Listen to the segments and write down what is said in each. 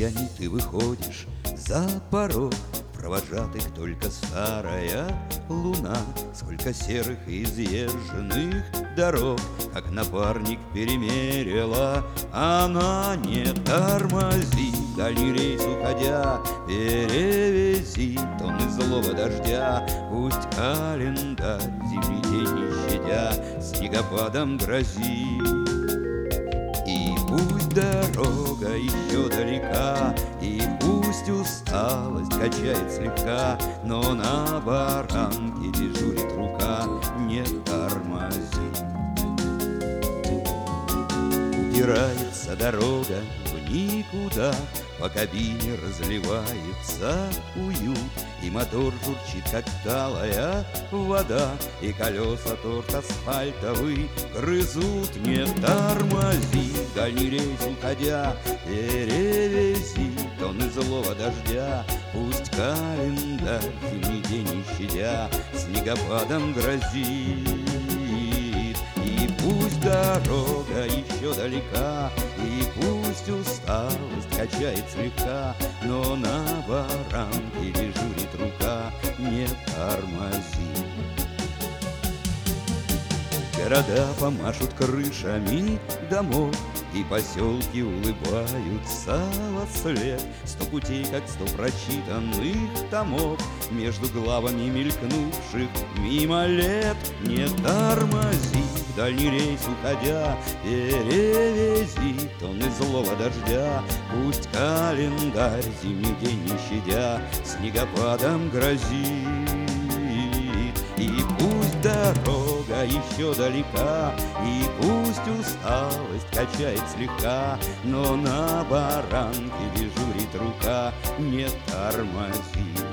прощанием ты выходишь. За порог Провожатых только старая луна. Сколько серых и изъезженных дорог Как напарник перемерила. Она не тормози Дальний рейс уходя Перевези тонны злого дождя. Пусть календарь зимний день не щадя Снегопадом грозит дорога еще далека, И пусть усталость качает слегка, Но на баранке дежурит Упирается дорога в никуда, По кабине разливается уют, И мотор журчит, как талая вода, И колеса торт асфальтовый грызут. Не тормози, дальний рейс уходя, Перевези тонны злого дождя, Пусть календарь зимний день щадя Снегопадом грозит. Пусть дорога еще далека, И пусть усталость качает слегка, Но на баранке дежурит рука, Не тормози. Города помашут крышами домов, И поселки улыбаются во след. Сто путей, как сто прочитанных томов, Между главами мелькнувших мимо лет. Не тормози, дальний рейс уходя, Перевези тонны злого дождя, Пусть календарь зимний день не щадя Снегопадом грозит. И пусть дорога еще далека, И пусть усталость качает слегка, Но на баранке дежурит рука, Не тормози.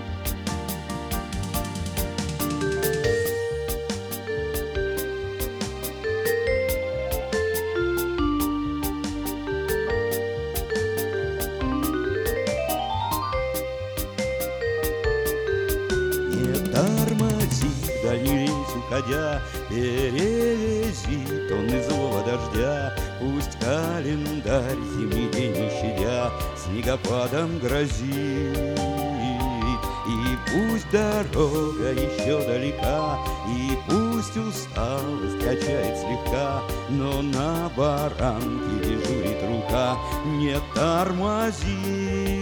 Уходя, Перевези тонны злого дождя, Пусть календарь зимний день не щадя Снегопадом грозит. И пусть дорога еще далека, И пусть усталость качает слегка, Но на баранке дежурит рука, Не тормози.